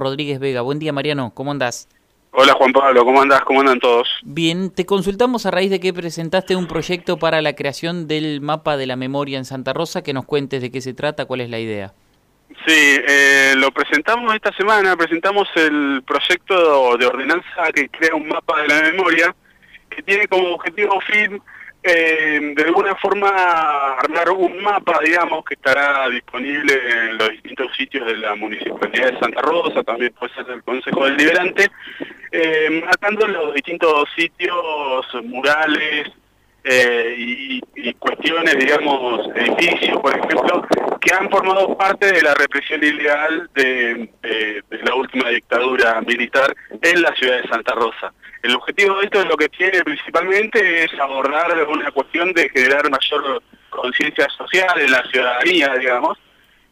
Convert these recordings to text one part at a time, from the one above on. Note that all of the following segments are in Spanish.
Rodríguez Vega. Buen día, Mariano. ¿Cómo andás? Hola, Juan Pablo. ¿Cómo andás? ¿Cómo andan todos? Bien, te consultamos a raíz de que presentaste un proyecto para la creación del mapa de la memoria en Santa Rosa. Que nos cuentes de qué se trata, cuál es la idea. Sí, eh, lo presentamos esta semana. Presentamos el proyecto de ordenanza que crea un mapa de la memoria que tiene como objetivo fin eh, de alguna forma armar un mapa, digamos, que estará disponible en los distintos sitios de la Municipalidad de Santa Rosa, también puede ser del Consejo Deliberante, eh, marcando los distintos sitios, murales eh, y, cuestiones, digamos, edificios, por ejemplo, que han formado parte de la represión ilegal de la última dictadura militar en la ciudad de Santa Rosa. El objetivo de esto es lo que tiene principalmente es abordar una cuestión de generar mayor conciencia social en la ciudadanía, digamos,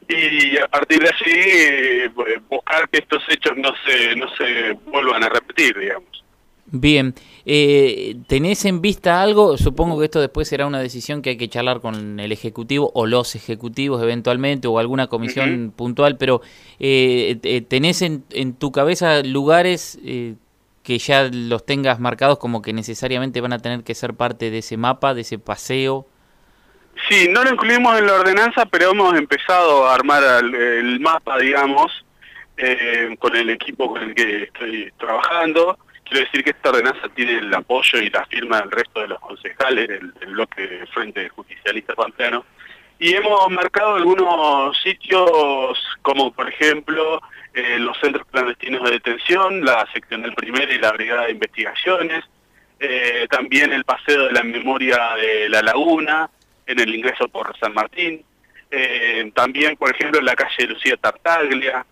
y a partir de allí eh, buscar que estos hechos no se, no se vuelvan a repetir, digamos. Bien, eh, ¿tenés en vista algo? Supongo que esto después será una decisión que hay que charlar con el Ejecutivo o los Ejecutivos eventualmente o alguna comisión puntual, pero eh, ¿tenés en, en, tu cabeza lugares eh, que ya los tengas marcados como que necesariamente van a tener que ser parte de ese mapa, de ese paseo? Sí, no lo incluimos en la ordenanza, pero hemos empezado a armar el, mapa, digamos, eh, con el equipo con el que estoy trabajando. Quiero decir que esta ordenanza tiene el apoyo y la firma del resto de los concejales del, bloque de Frente Justicialista Pampeano. Y hemos marcado algunos sitios como, por ejemplo, eh, los centros clandestinos de detención, la sección del primero y la brigada de investigaciones, eh, también el paseo de la memoria de la laguna, en el ingreso por San Martín, eh, también por ejemplo la calle Lucía Tartaglia.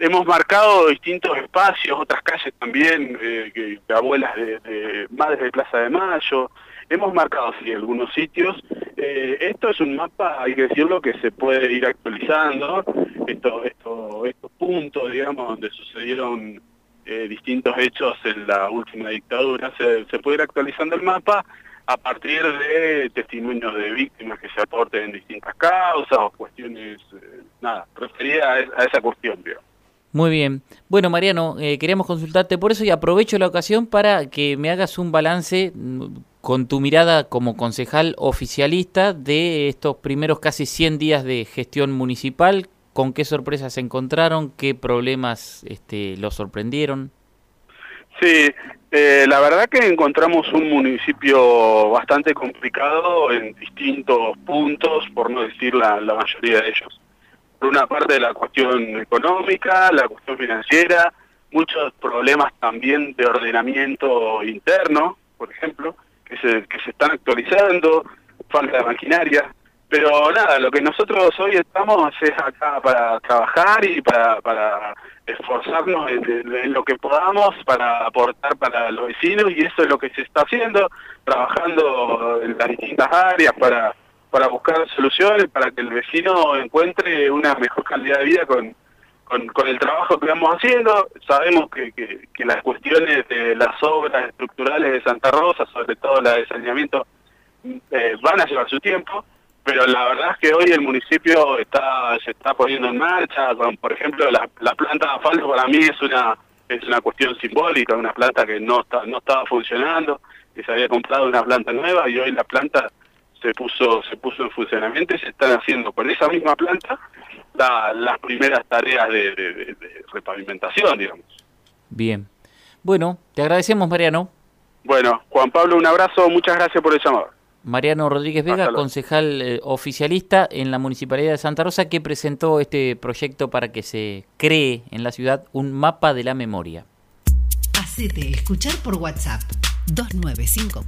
Hemos marcado distintos espacios, otras calles también, de abuelas de, madres de Plaza de Mayo, hemos marcado sí algunos sitios. esto es un mapa, hay que decirlo, que se puede ir actualizando. Esto, esto, esto puntos, digamos, donde sucedieron eh, distintos hechos en la última dictadura, se, puede ir actualizando el mapa a partir de testimonios de víctimas que se aporten en distintas causas o cuestiones, eh, nada, referidas a, esa cuestión, digamos. Muy bien. Bueno, Mariano, eh, queríamos consultarte por eso y aprovecho la ocasión para que me hagas un balance mm, con tu mirada como concejal oficialista de estos primeros casi 100 días de gestión municipal ¿Con qué sorpresas se encontraron? ¿Qué problemas este, los sorprendieron? Sí, eh, la verdad que encontramos un municipio bastante complicado en distintos puntos, por no decir la, mayoría de ellos. Por una parte la cuestión económica, la cuestión financiera, muchos problemas también de ordenamiento interno, por ejemplo, que se, que se están actualizando, falta de maquinaria. Pero nada, lo que nosotros hoy estamos es acá para trabajar y para, para esforzarnos en, lo que podamos para aportar para los vecinos y eso es lo que se está haciendo, trabajando en las distintas áreas para, para buscar soluciones, para que el vecino encuentre una mejor calidad de vida con, con, el trabajo que vamos haciendo. Sabemos que, que, las cuestiones de las obras estructurales de Santa Rosa, sobre todo la de saneamiento, eh, van a llevar su tiempo pero la verdad es que hoy el municipio está se está poniendo en marcha, por ejemplo, la, planta de asfalto para mí es una es una cuestión simbólica, una planta que no está, no estaba funcionando, que se había comprado una planta nueva y hoy la planta se puso se puso en funcionamiento y se están haciendo con esa misma planta las primeras tareas de, de repavimentación, digamos. Bien. Bueno, te agradecemos, Mariano. Bueno, Juan Pablo, un abrazo, muchas gracias por el llamado. Mariano Rodríguez Vega, concejal eh, oficialista en la Municipalidad de Santa Rosa, que presentó este proyecto para que se cree en la ciudad un mapa de la memoria. Hacete escuchar por WhatsApp 295